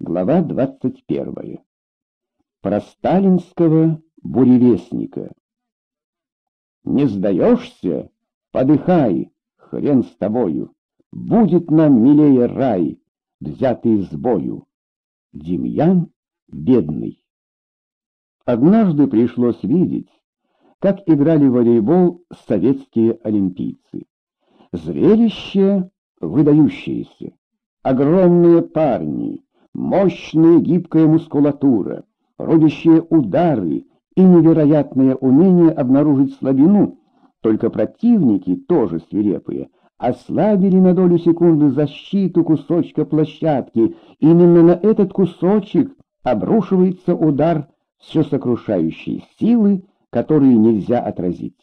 Глава 21. Про сталинского буревестника. «Не сдаешься? Подыхай, хрен с тобою! Будет нам милее рай, взятый с бою!» Демьян Бедный. Однажды пришлось видеть, как играли в волейбол советские олимпийцы. Зрелище выдающееся. Огромные парни, мощная гибкая мускулатура, рубящие удары и невероятное умение обнаружить слабину, только противники, тоже свирепые, ослабили на долю секунды защиту кусочка площадки. Именно на этот кусочек обрушивается удар все сокрушающей силы, которые нельзя отразить.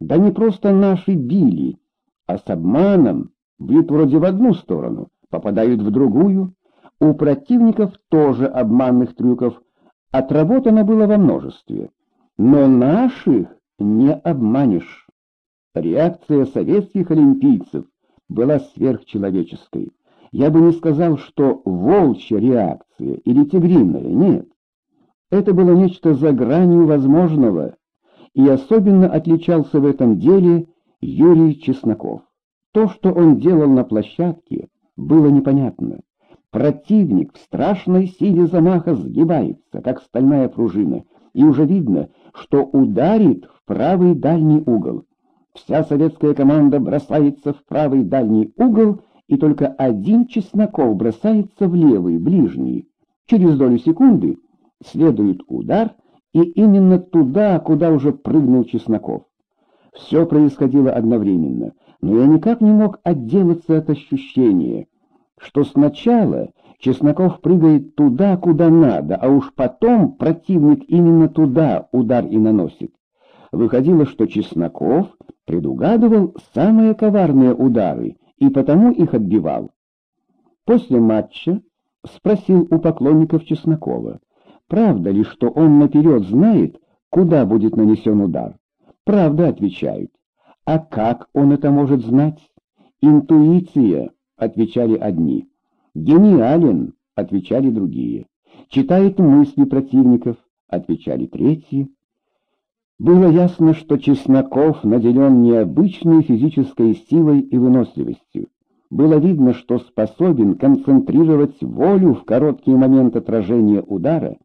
Да не просто наши били, а с обманом бьют вроде в одну сторону, попадают в другую. У противников тоже обманных трюков отработано было во множестве, но наших не обманешь. Реакция советских олимпийцев была сверхчеловеческой. Я бы не сказал, что волчья реакция или тигриная, нет. Это было нечто за гранью возможного, и особенно отличался в этом деле Юрий Чесноков. То, что он делал на площадке, было непонятно. Противник в страшной силе замаха сгибается, как стальная пружина, и уже видно, что ударит в правый дальний угол. Вся советская команда бросается в правый дальний угол, и только один Чесноков бросается в левый, ближний. Через долю секунды следует удар, и именно туда, куда уже прыгнул Чесноков. Все происходило одновременно, но я никак не мог отделаться от ощущения, что сначала Чесноков прыгает туда, куда надо, а уж потом противник именно туда удар и наносит. Выходило, что Чесноков предугадывал самые коварные удары и потому их отбивал. После матча спросил у поклонников Чеснокова, Правда ли, что он наперед знает, куда будет нанесен удар? Правда, отвечают. А как он это может знать? Интуиция, отвечали одни. Гениален, отвечали другие. Читает мысли противников, отвечали третьи. Было ясно, что Чесноков наделен необычной физической силой и выносливостью. Было видно, что способен концентрировать волю в короткий момент отражения удара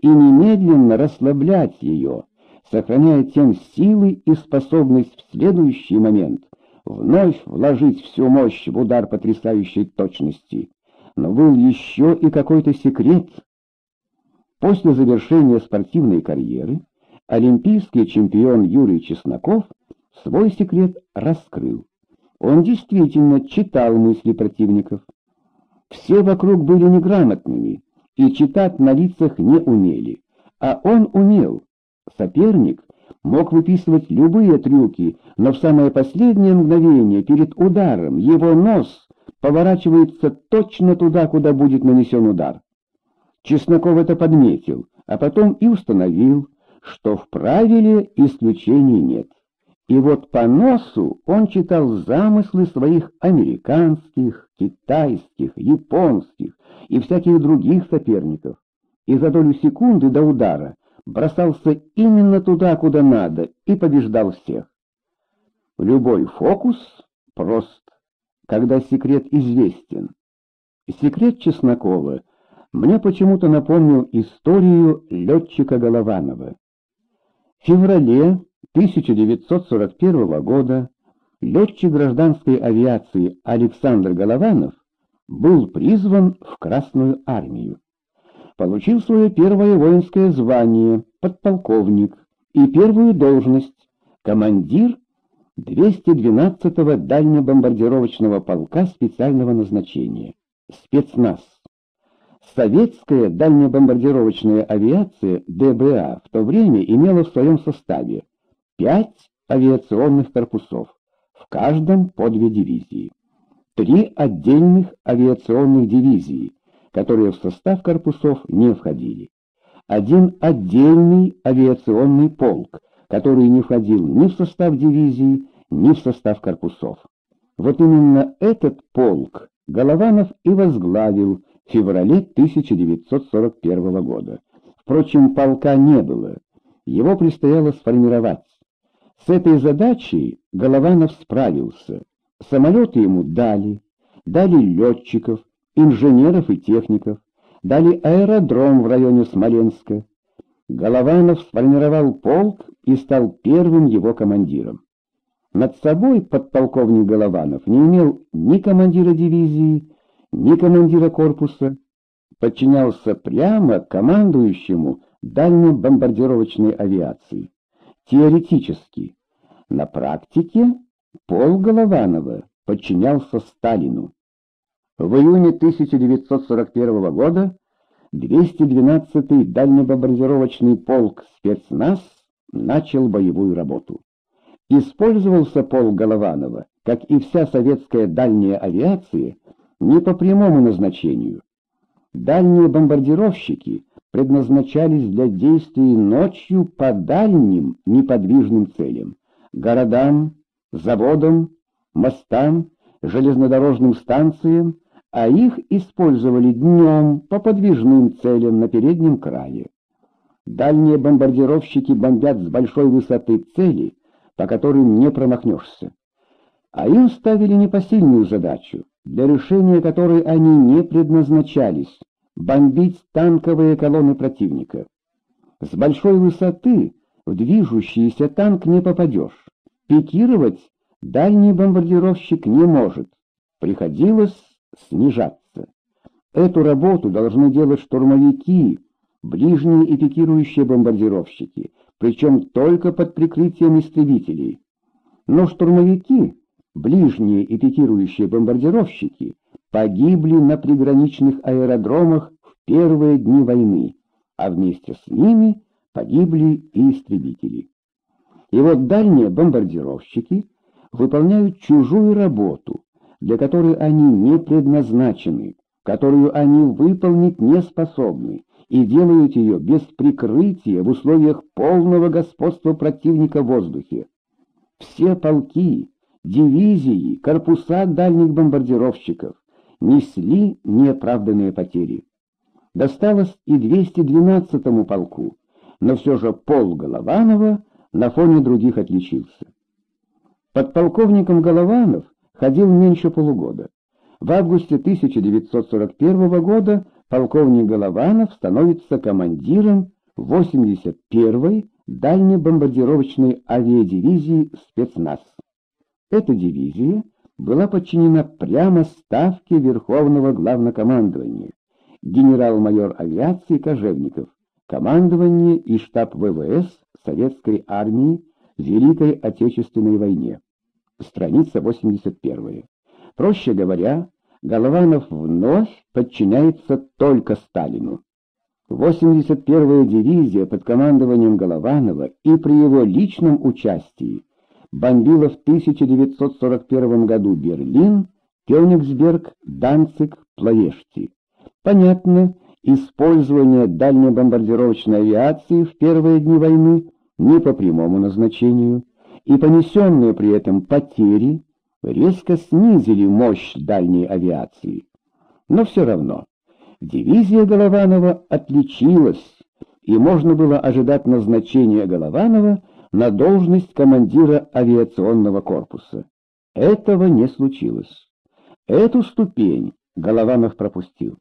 и немедленно расслаблять ее, сохраняя тем силы и способность в следующий момент вновь вложить всю мощь в удар потрясающей точности. Но был еще и какой-то секрет. После завершения спортивной карьеры олимпийский чемпион Юрий Чесноков свой секрет раскрыл. Он действительно читал мысли противников. Все вокруг были неграмотными, и читать на лицах не умели, а он умел. Соперник мог выписывать любые трюки, но в самое последнее мгновение перед ударом его нос поворачивается точно туда, куда будет нанесен удар. Чесноков это подметил, а потом и установил, что в правиле исключений нет. И вот по носу он читал замыслы своих американских, китайских, японских и всяких других соперников, и за долю секунды до удара бросался именно туда, куда надо, и побеждал всех. Любой фокус прост, когда секрет известен. Секрет Чеснокова мне почему-то напомнил историю летчика Голованова. В феврале 1941 года летчик гражданской авиации Александр Голованов был призван в Красную армию. Получил свое первое воинское звание, подполковник, и первую должность, командир 212-го дальнебомбардировочного полка специального назначения, спецназ. Советская дальнебомбардировочная авиация ДБА в то время имела в своем составе пять авиационных корпусов, в каждом по две дивизии. Три отдельных авиационных дивизии, которые в состав корпусов не входили, один отдельный авиационный полк, который не входил ни в состав дивизии, ни в состав корпусов. Вот именно этот полк Голованов и возглавил в феврале 1941 года. Впрочем, полка не было, его предстояло сформировать. С этой задачей Голованов справился. Самолеты ему дали, дали летчиков, инженеров и техников, дали аэродром в районе Смоленска. Голованов сформировал полк и стал первым его командиром. Над собой подполковник Голованов не имел ни командира дивизии, ни командира корпуса, подчинялся прямо командующему дальнебомбардировочной авиации. Теоретически. На практике Пол Голованова подчинялся Сталину. В июне 1941 года 212-й дальнебомбардировочный полк спецназ начал боевую работу. Использовался полк Голованова, как и вся советская дальняя авиация, не по прямому назначению. Дальние бомбардировщики предназначались для действий ночью по дальним неподвижным целям — городам, заводам, мостам, железнодорожным станциям, а их использовали днем по подвижным целям на переднем крае. Дальние бомбардировщики бомбят с большой высоты цели, по которым не промахнешься. А им ставили непосильную задачу, для решения которой они не предназначались — бомбить танковые колонны противника. С большой высоты в движущийся танк не попадешь. Пикировать дальний бомбардировщик не может. Приходилось снижаться. Эту работу должны делать штурмовики, ближние и пикирующие бомбардировщики, причем только под прикрытием истребителей. Но штурмовики, ближние и пикирующие бомбардировщики, погибли на приграничных аэродромах в первые дни войны, а вместе с ними погибли и истребители. И вот дальние бомбардировщики выполняют чужую работу, для которой они не предназначены, которую они выполнить не способны, и делают ее без прикрытия в условиях полного господства противника в воздухе. Все полки, дивизии, корпуса дальних бомбардировщиков несли неоправданные потери. Досталось и 212-му полку, но все же пол Голованова на фоне других отличился. Подполковником Голованов ходил меньше полугода. В августе 1941 года полковник Голованов становится командиром 81-й дальнебомбардировочной авиадивизии «Спецназ». Эта дивизия была подчинена прямо ставке Верховного Главнокомандования, генерал-майор авиации Кожевников, командование и штаб ВВС Советской армии в Великой Отечественной войне. Страница 81. Проще говоря, Голованов вновь подчиняется только Сталину. 81-я дивизия под командованием Голованова и при его личном участии бомбила в 1941 году Берлин, Кёнигсберг, Данциг, Плоешти. Понятно, использование дальнебомбардировочной авиации в первые дни войны не по прямому назначению, и понесенные при этом потери резко снизили мощь дальней авиации. Но все равно дивизия Голованова отличилась, и можно было ожидать назначения Голованова на должность командира авиационного корпуса. Этого не случилось. Эту ступень Голованов пропустил.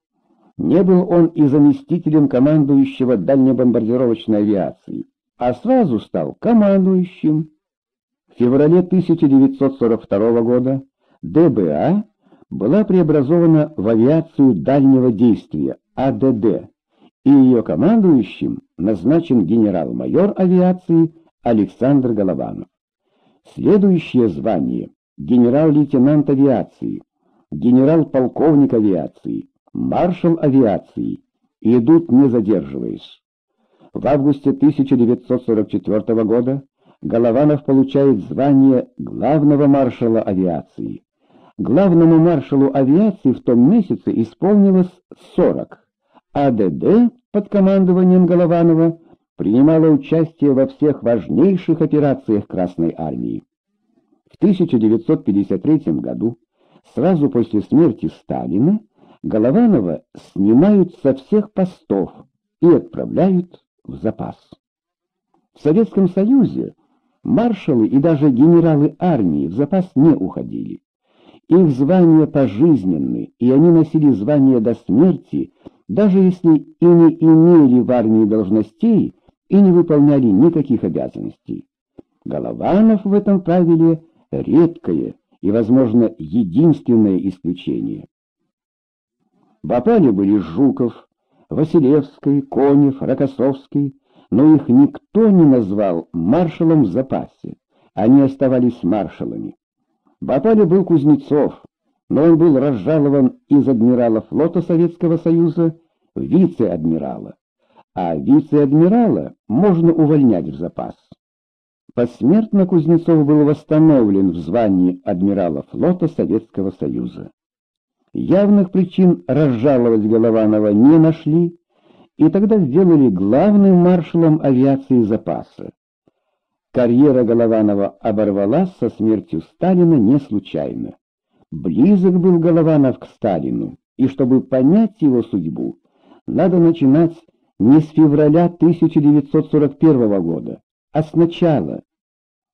Не был он и заместителем командующего дальнебомбардировочной авиации, а сразу стал командующим. В феврале 1942 года ДБА была преобразована в авиацию дальнего действия, АДД, и ее командующим назначен генерал-майор авиации Александр Голованов. Следующее звание — генерал-лейтенант авиации, генерал-полковник авиации, маршал авиации, идут не задерживаясь. В августе 1944 года Голованов получает звание главного маршала авиации. Главному маршалу авиации в том месяце исполнилось 40. АДД под командованием Голованова принимала участие во всех важнейших операциях Красной Армии. В 1953 году, сразу после смерти Сталина, Голованова снимают со всех постов и отправляют в запас. В Советском Союзе маршалы и даже генералы армии в запас не уходили. Их звания пожизненны, и они носили звания до смерти, даже если и не имели в армии должностей и не выполняли никаких обязанностей. Голованов в этом правиле редкое и, возможно, единственное исключение. В опале были Жуков, Василевский, Конев, Рокоссовский, но их никто не назвал маршалом в запасе. Они оставались маршалами. В опале был Кузнецов, но он был разжалован из адмирала флота Советского Союза в вице-адмирала, а вице-адмирала можно увольнять в запас. Посмертно Кузнецов был восстановлен в звании адмирала флота Советского Союза. Явных причин разжаловать Голованова не нашли, и тогда сделали главным маршалом авиации запаса. Карьера Голованова оборвалась со смертью Сталина не случайно. Близок был Голованов к Сталину, и чтобы понять его судьбу, надо начинать не с февраля 1941 года, а сначала.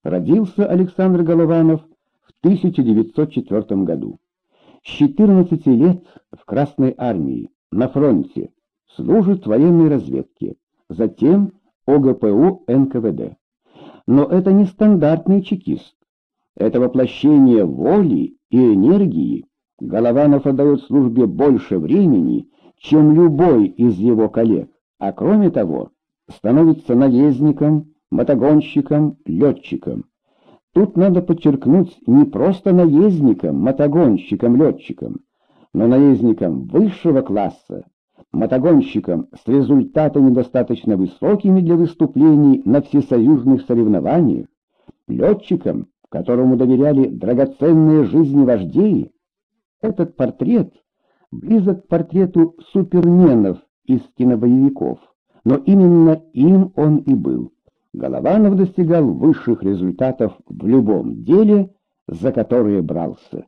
Родился Александр Голованов в 1904 году. С 14 лет в Красной армии, на фронте, служит военной разведке, затем ОГПУ НКВД. Но это не стандартный чекист. Это воплощение воли и энергии. Голованов отдает службе больше времени, чем любой из его коллег, а кроме того, становится наездником, мотогонщиком, летчиком. Тут надо подчеркнуть не просто наездником, мотогонщиком, летчиком, но наездником высшего класса, мотогонщиком с результатами достаточно высокими для выступлений на всесоюзных соревнованиях, летчиком, которому доверяли драгоценные жизни вождей. Этот портрет близок к портрету суперменов из кинобоевиков, но именно им он и был. Голованов достигал высших результатов в любом деле, за которое брался.